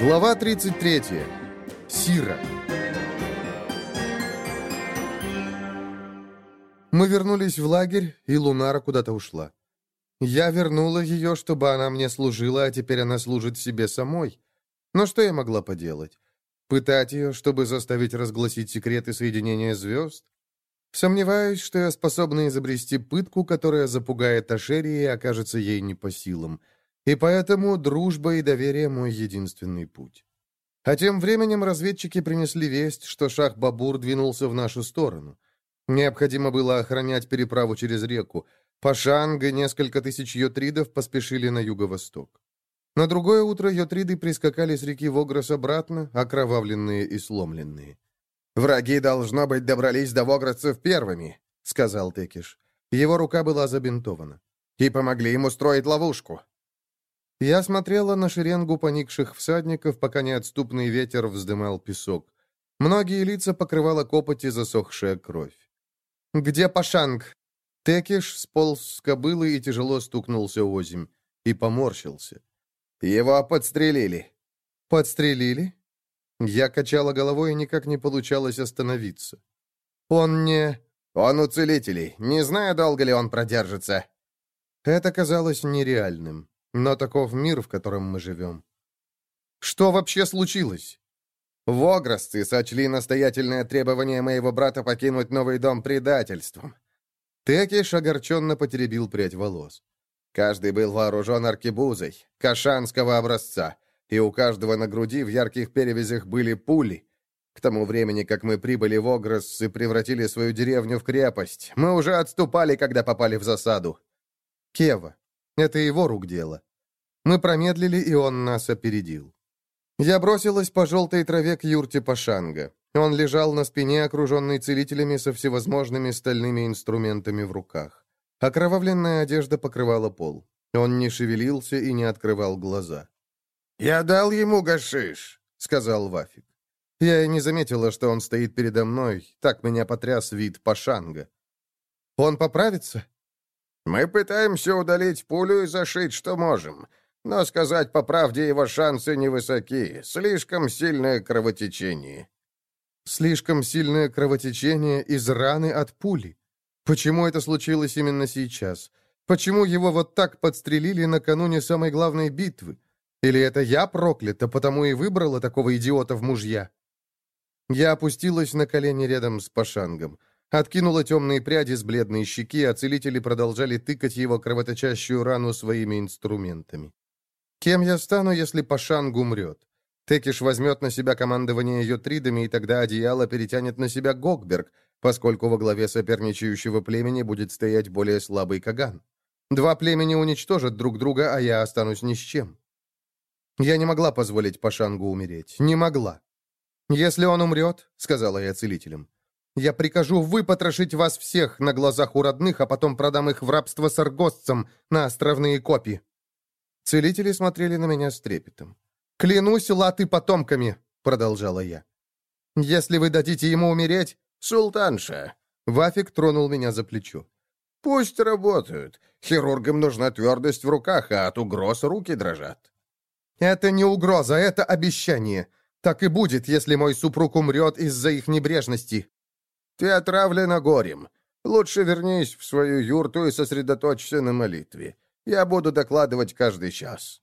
Глава 33. Сира. Мы вернулись в лагерь, и Лунара куда-то ушла. Я вернула ее, чтобы она мне служила, а теперь она служит себе самой. Но что я могла поделать? Пытать ее, чтобы заставить разгласить секреты соединения звезд? Сомневаюсь, что я способна изобрести пытку, которая запугает Ашерии и окажется ей не по силам. И поэтому дружба и доверие — мой единственный путь. А тем временем разведчики принесли весть, что Шах-Бабур двинулся в нашу сторону. Необходимо было охранять переправу через реку. Пашанг и несколько тысяч йотридов поспешили на юго-восток. На другое утро йотриды прискакали с реки Вогрос обратно, окровавленные и сломленные. «Враги, должно быть, добрались до вогродцев первыми», — сказал Текиш. Его рука была забинтована. «И помогли им устроить ловушку». Я смотрела на шеренгу поникших всадников, пока неотступный ветер вздымал песок. Многие лица покрывала копоть засохшая кровь. «Где Пашанг?» Текиш сполз с кобылы и тяжело стукнулся озимь. И поморщился. «Его подстрелили». «Подстрелили?» Я качала головой, и никак не получалось остановиться. «Он не...» «Он у целителей. Не знаю, долго ли он продержится». Это казалось нереальным. Но таков мир, в котором мы живем. Что вообще случилось? Вогросцы сочли настоятельное требование моего брата покинуть новый дом предательством. Текиш огорченно потеребил прядь волос. Каждый был вооружен аркебузой, кашанского образца, и у каждого на груди в ярких перевязях были пули. К тому времени, как мы прибыли в Огрос и превратили свою деревню в крепость, мы уже отступали, когда попали в засаду. Кева, это его рук дело. Мы промедлили, и он нас опередил. Я бросилась по желтой траве к юрте Пашанга. Он лежал на спине, окруженный целителями со всевозможными стальными инструментами в руках. Окровавленная одежда покрывала пол. Он не шевелился и не открывал глаза. «Я дал ему гашиш», — сказал Вафик. Я и не заметила, что он стоит передо мной. Так меня потряс вид Пашанга. «Он поправится?» Мы пытаемся удалить пулю и зашить, что можем. Но сказать по правде, его шансы невысоки. Слишком сильное кровотечение». «Слишком сильное кровотечение из раны от пули. Почему это случилось именно сейчас? Почему его вот так подстрелили накануне самой главной битвы? Или это я проклята, потому и выбрала такого идиота в мужья?» Я опустилась на колени рядом с Пашангом. Откинула темные пряди с бледной щеки, а целители продолжали тыкать его кровоточащую рану своими инструментами. Кем я стану, если Пашанг умрет? Текиш возьмет на себя командование ее тридами, и тогда одеяло перетянет на себя Гокберг, поскольку во главе соперничающего племени будет стоять более слабый Каган. Два племени уничтожат друг друга, а я останусь ни с чем. Я не могла позволить Пашангу умереть. Не могла. «Если он умрет», — сказала я целителям, я прикажу выпотрошить вас всех на глазах у родных, а потом продам их в рабство саргостцам на островные копии». Целители смотрели на меня с трепетом. «Клянусь латы потомками», — продолжала я. «Если вы дадите ему умереть...» «Султанша!» Вафик тронул меня за плечо. «Пусть работают. Хирургам нужна твердость в руках, а от угроз руки дрожат». «Это не угроза, это обещание. Так и будет, если мой супруг умрет из-за их небрежности». Ты отравлена горем. Лучше вернись в свою юрту и сосредоточься на молитве. Я буду докладывать каждый час».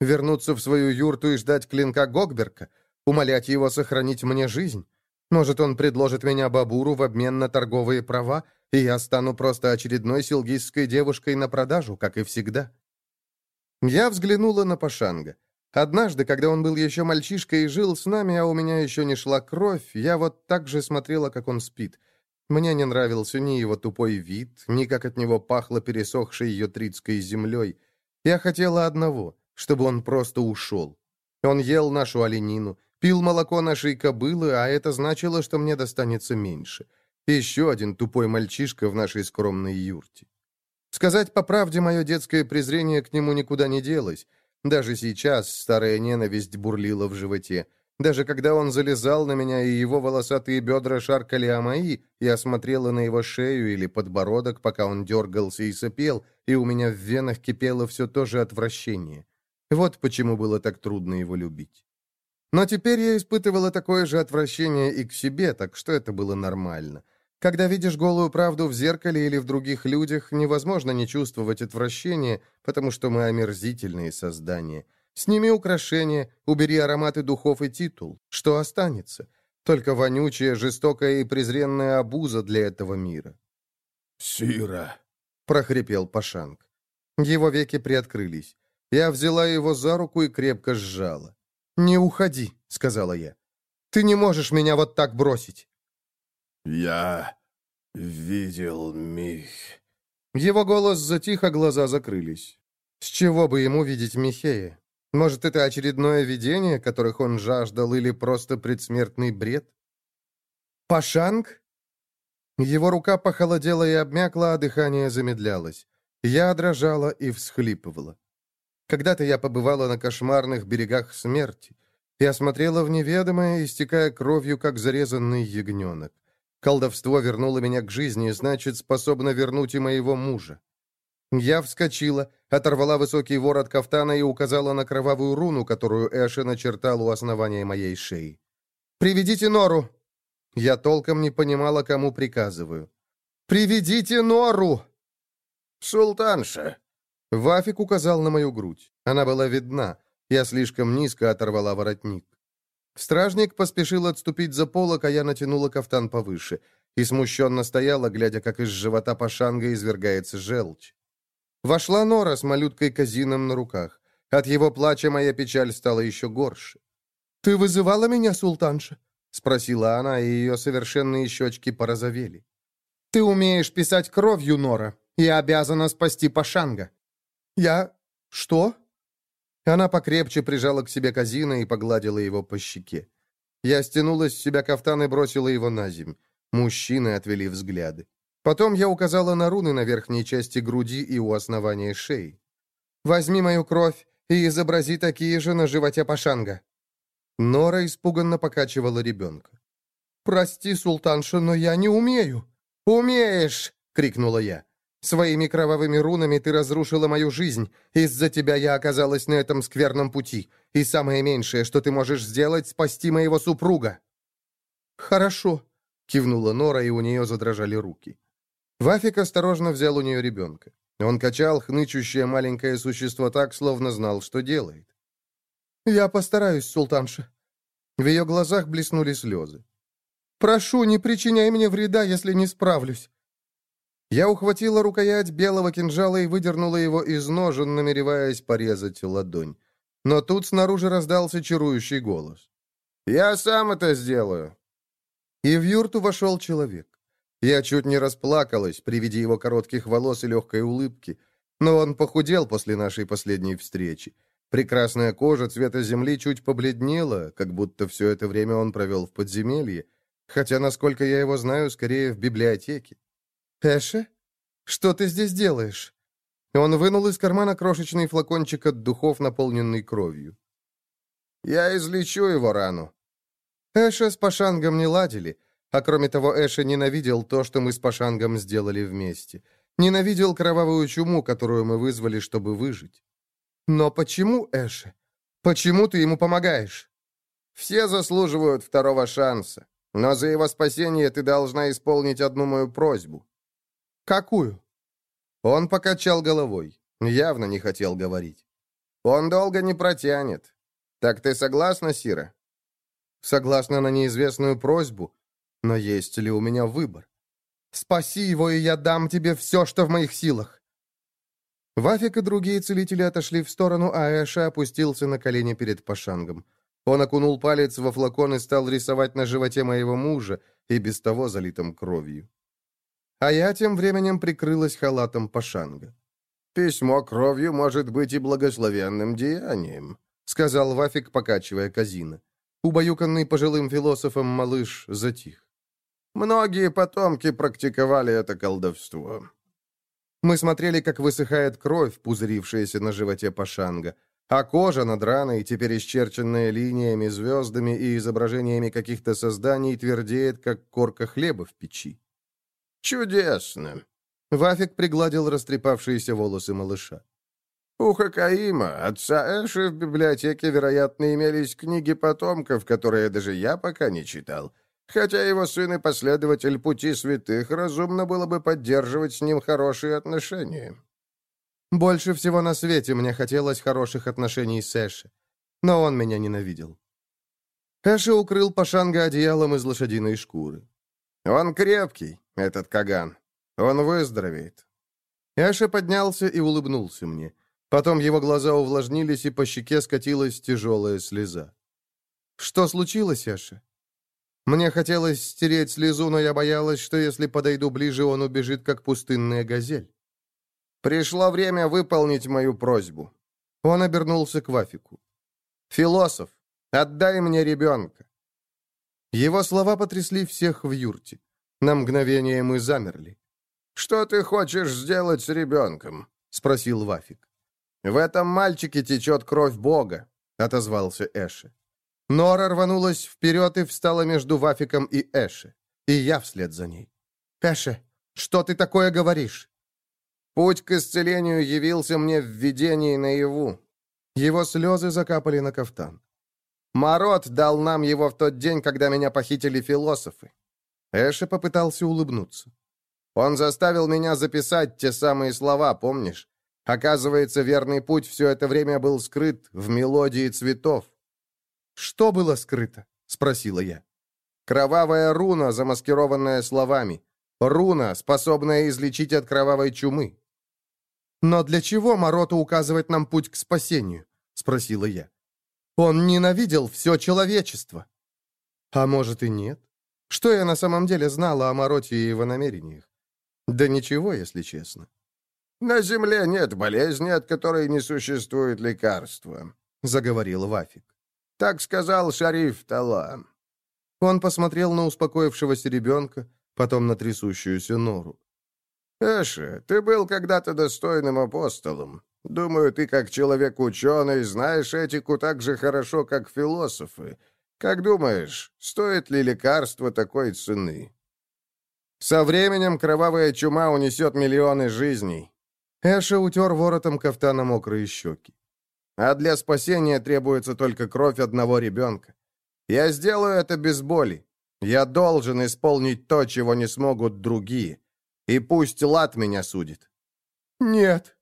Вернуться в свою юрту и ждать клинка Гогберка? Умолять его сохранить мне жизнь? Может, он предложит меня Бабуру в обмен на торговые права, и я стану просто очередной силгизской девушкой на продажу, как и всегда?» Я взглянула на Пашанга. Однажды, когда он был еще мальчишкой и жил с нами, а у меня еще не шла кровь, я вот так же смотрела, как он спит. Мне не нравился ни его тупой вид, ни как от него пахло пересохшей ее тридской землей. Я хотела одного, чтобы он просто ушел. Он ел нашу оленину, пил молоко нашей кобылы, а это значило, что мне достанется меньше. Еще один тупой мальчишка в нашей скромной юрте. Сказать по правде, мое детское презрение к нему никуда не делось. Даже сейчас старая ненависть бурлила в животе. Даже когда он залезал на меня, и его волосатые бедра шаркали о мои, я смотрела на его шею или подбородок, пока он дергался и сопел, и у меня в венах кипело все то же отвращение. Вот почему было так трудно его любить. Но теперь я испытывала такое же отвращение и к себе, так что это было нормально. Когда видишь голую правду в зеркале или в других людях, невозможно не чувствовать отвращения, потому что мы омерзительные создания. Сними украшения, убери ароматы духов и титул. Что останется? Только вонючая, жестокая и презренная обуза для этого мира. «Сира!» — прохрипел Пашанг. Его веки приоткрылись. Я взяла его за руку и крепко сжала. «Не уходи», — сказала я. «Ты не можешь меня вот так бросить». «Я видел Мих...» Его голос затих, а глаза закрылись. С чего бы ему видеть Михея? Может, это очередное видение, которых он жаждал, или просто предсмертный бред? «Пашанг?» Его рука похолодела и обмякла, а дыхание замедлялось. Я дрожала и всхлипывала. Когда-то я побывала на кошмарных берегах смерти. Я смотрела в неведомое, истекая кровью, как зарезанный ягненок. Колдовство вернуло меня к жизни, значит, способно вернуть и моего мужа. Я вскочила, оторвала высокий ворот кафтана и указала на кровавую руну, которую Эша начертал у основания моей шеи. «Приведите Нору!» Я толком не понимала, кому приказываю. «Приведите Нору!» «Султанша!» Вафик указал на мою грудь. Она была видна. Я слишком низко оторвала воротник. Стражник поспешил отступить за полок, а я натянула кафтан повыше. И смущенно стояла, глядя, как из живота Пашанга извергается желчь. Вошла Нора с малюткой Казином на руках. От его плача моя печаль стала еще горше. «Ты вызывала меня, султанша?» — спросила она, и ее совершенные щечки порозовели. «Ты умеешь писать кровью, Нора, и обязана спасти Пашанга». «Я... что?» Она покрепче прижала к себе Казина и погладила его по щеке. Я стянула с себя кафтан и бросила его на земь. Мужчины отвели взгляды. Потом я указала на руны на верхней части груди и у основания шеи. «Возьми мою кровь и изобрази такие же на животе Пашанга». Нора испуганно покачивала ребенка. «Прости, султанша, но я не умею». «Умеешь!» — крикнула я. «Своими кровавыми рунами ты разрушила мою жизнь. Из-за тебя я оказалась на этом скверном пути. И самое меньшее, что ты можешь сделать, спасти моего супруга». «Хорошо», — кивнула Нора, и у нее задрожали руки. Вафик осторожно взял у нее ребенка. Он качал хнычущее маленькое существо так, словно знал, что делает. «Я постараюсь, султанша». В ее глазах блеснули слезы. «Прошу, не причиняй мне вреда, если не справлюсь». Я ухватила рукоять белого кинжала и выдернула его из ножен, намереваясь порезать ладонь. Но тут снаружи раздался чарующий голос. «Я сам это сделаю». И в юрту вошел человек. Я чуть не расплакалась при виде его коротких волос и легкой улыбки. Но он похудел после нашей последней встречи. Прекрасная кожа цвета земли чуть побледнела, как будто все это время он провел в подземелье, хотя, насколько я его знаю, скорее в библиотеке. «Эше? Что ты здесь делаешь?» Он вынул из кармана крошечный флакончик от духов, наполненный кровью. «Я излечу его рану». Эша с Пашангом не ладили, а кроме того, Эша ненавидел то, что мы с Пашангом сделали вместе. Ненавидел кровавую чуму, которую мы вызвали, чтобы выжить. Но почему, Эша? Почему ты ему помогаешь? Все заслуживают второго шанса. Но за его спасение ты должна исполнить одну мою просьбу. Какую? Он покачал головой. Явно не хотел говорить. Он долго не протянет. Так ты согласна, Сира? Согласна на неизвестную просьбу, но есть ли у меня выбор? Спаси его, и я дам тебе все, что в моих силах. Вафик и другие целители отошли в сторону, а Эша опустился на колени перед Пашангом. Он окунул палец во флакон и стал рисовать на животе моего мужа, и без того залитым кровью. А я тем временем прикрылась халатом Пашанга. «Письмо кровью может быть и благословенным деянием», — сказал Вафик, покачивая казина. Убаюканный пожилым философом малыш затих. Многие потомки практиковали это колдовство. Мы смотрели, как высыхает кровь, пузырившаяся на животе Пашанга, а кожа над раной, теперь исчерченная линиями, звездами и изображениями каких-то созданий, твердеет, как корка хлеба в печи. «Чудесно!» Вафик пригладил растрепавшиеся волосы малыша. У Хакаима, отца Эши, в библиотеке, вероятно, имелись книги потомков, которые даже я пока не читал. Хотя его сын и последователь пути святых, разумно было бы поддерживать с ним хорошие отношения. Больше всего на свете мне хотелось хороших отношений с Эши, но он меня ненавидел. Эши укрыл Пашанга одеялом из лошадиной шкуры. «Он крепкий, этот Каган. Он выздоровеет». Эша поднялся и улыбнулся мне. Потом его глаза увлажнились, и по щеке скатилась тяжелая слеза. «Что случилось, Эша?» Мне хотелось стереть слезу, но я боялась, что если подойду ближе, он убежит, как пустынная газель. «Пришло время выполнить мою просьбу». Он обернулся к Вафику. «Философ, отдай мне ребенка». Его слова потрясли всех в юрте. На мгновение мы замерли. «Что ты хочешь сделать с ребенком?» — спросил Вафик. «В этом мальчике течет кровь Бога», — отозвался Эши. Нора рванулась вперед и встала между Вафиком и Эши. И я вслед за ней. «Эше, что ты такое говоришь?» «Путь к исцелению явился мне в видении наяву». Его слезы закапали на кафтан. «Марот дал нам его в тот день, когда меня похитили философы». Эша попытался улыбнуться. «Он заставил меня записать те самые слова, помнишь? Оказывается, верный путь все это время был скрыт в мелодии цветов. «Что было скрыто?» — спросила я. «Кровавая руна, замаскированная словами. Руна, способная излечить от кровавой чумы». «Но для чего Мороту указывать нам путь к спасению?» — спросила я. «Он ненавидел все человечество». «А может и нет? Что я на самом деле знала о Мороте и его намерениях? Да ничего, если честно». «На земле нет болезни, от которой не существует лекарства», — заговорил Вафик. Так сказал шариф Талан. Он посмотрел на успокоившегося ребенка, потом на трясущуюся нору. «Эша, ты был когда-то достойным апостолом. Думаю, ты, как человек-ученый, знаешь этику так же хорошо, как философы. Как думаешь, стоит ли лекарство такой цены?» «Со временем кровавая чума унесет миллионы жизней». Эша утер воротом кафтана мокрые щеки. А для спасения требуется только кровь одного ребенка. Я сделаю это без боли. Я должен исполнить то, чего не смогут другие. И пусть лад меня судит». «Нет».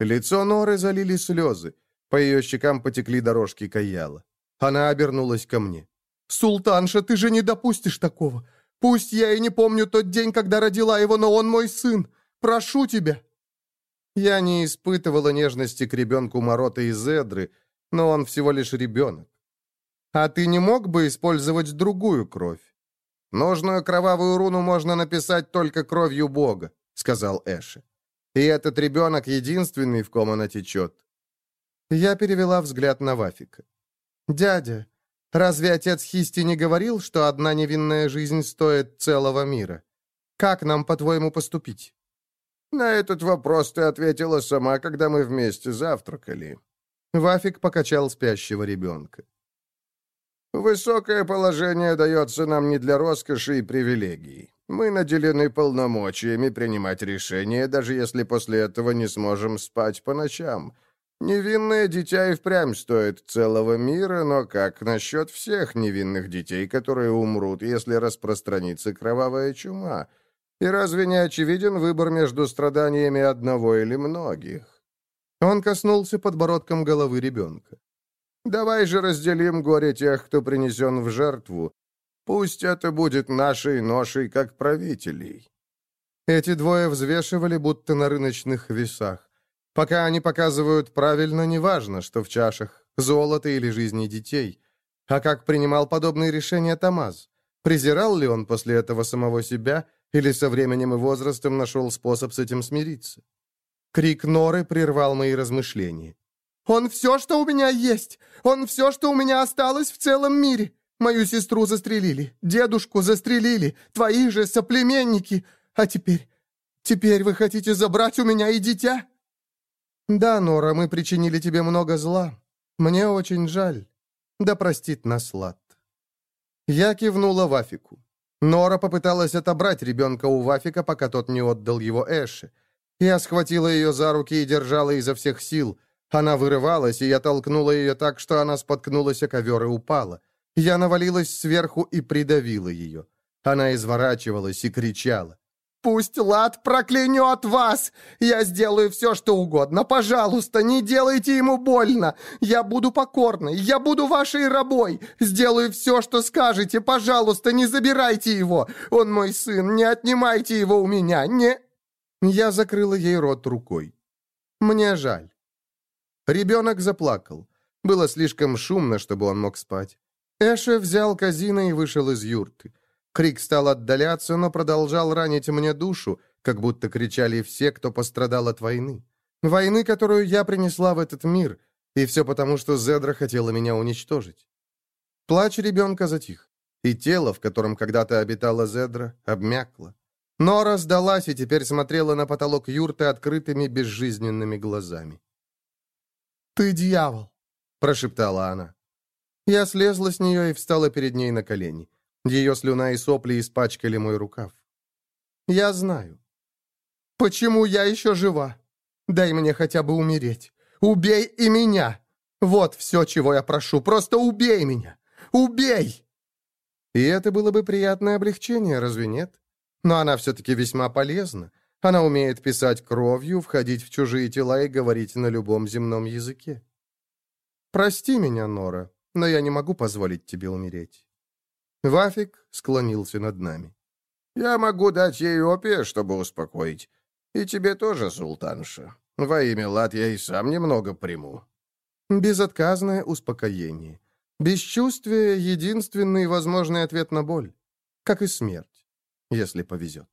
Лицо Норы залили слезы. По ее щекам потекли дорожки каяла. Она обернулась ко мне. «Султанша, ты же не допустишь такого. Пусть я и не помню тот день, когда родила его, но он мой сын. Прошу тебя». Я не испытывала нежности к ребенку Морота из Эдры, но он всего лишь ребенок. А ты не мог бы использовать другую кровь? Нужную кровавую руну можно написать только кровью Бога, сказал Эши. И этот ребенок единственный, в ком она течет. Я перевела взгляд на Вафика. «Дядя, разве отец Хисти не говорил, что одна невинная жизнь стоит целого мира? Как нам, по-твоему, поступить?» «На этот вопрос ты ответила сама, когда мы вместе завтракали». Вафик покачал спящего ребенка. «Высокое положение дается нам не для роскоши и привилегий. Мы наделены полномочиями принимать решения, даже если после этого не сможем спать по ночам. Невинное дитя и впрямь стоит целого мира, но как насчет всех невинных детей, которые умрут, если распространится кровавая чума?» И разве не очевиден выбор между страданиями одного или многих? Он коснулся подбородком головы ребенка. Давай же разделим горе тех, кто принесен в жертву. Пусть это будет нашей ношей, как правителей. Эти двое взвешивали, будто на рыночных весах. Пока они показывают правильно, неважно, что в чашах, золото или жизни детей. А как принимал подобные решения Тамаз? Презирал ли он после этого самого себя – или со временем и возрастом нашел способ с этим смириться? Крик Норы прервал мои размышления. «Он все, что у меня есть! Он все, что у меня осталось в целом мире! Мою сестру застрелили, дедушку застрелили, твои же соплеменники! А теперь... Теперь вы хотите забрать у меня и дитя?» «Да, Нора, мы причинили тебе много зла. Мне очень жаль. Да простит нас Лад». Я кивнула Вафику. Нора попыталась отобрать ребенка у Вафика, пока тот не отдал его Эше. Я схватила ее за руки и держала изо всех сил. Она вырывалась, и я толкнула ее так, что она споткнулась о ковер и упала. Я навалилась сверху и придавила ее. Она изворачивалась и кричала. «Пусть Лад проклянет вас! Я сделаю все, что угодно. Пожалуйста, не делайте ему больно. Я буду покорной, я буду вашей рабой. Сделаю все, что скажете. Пожалуйста, не забирайте его. Он мой сын, не отнимайте его у меня. Не...» Я закрыла ей рот рукой. «Мне жаль». Ребенок заплакал. Было слишком шумно, чтобы он мог спать. Эша взял казина и вышел из юрты. Крик стал отдаляться, но продолжал ранить мне душу, как будто кричали все, кто пострадал от войны. Войны, которую я принесла в этот мир, и все потому, что Зедра хотела меня уничтожить. Плач ребенка затих, и тело, в котором когда-то обитала Зедра, обмякло. Нора сдалась и теперь смотрела на потолок юрты открытыми безжизненными глазами. «Ты дьявол!» — прошептала она. Я слезла с нее и встала перед ней на колени. Ее слюна и сопли испачкали мой рукав. «Я знаю. Почему я еще жива? Дай мне хотя бы умереть. Убей и меня! Вот все, чего я прошу. Просто убей меня! Убей!» И это было бы приятное облегчение, разве нет? Но она все-таки весьма полезна. Она умеет писать кровью, входить в чужие тела и говорить на любом земном языке. «Прости меня, Нора, но я не могу позволить тебе умереть». Вафик склонился над нами. «Я могу дать ей опия, чтобы успокоить. И тебе тоже, султанша. Во имя лад я и сам немного приму». Безотказное успокоение. Бесчувствие — единственный возможный ответ на боль. Как и смерть, если повезет.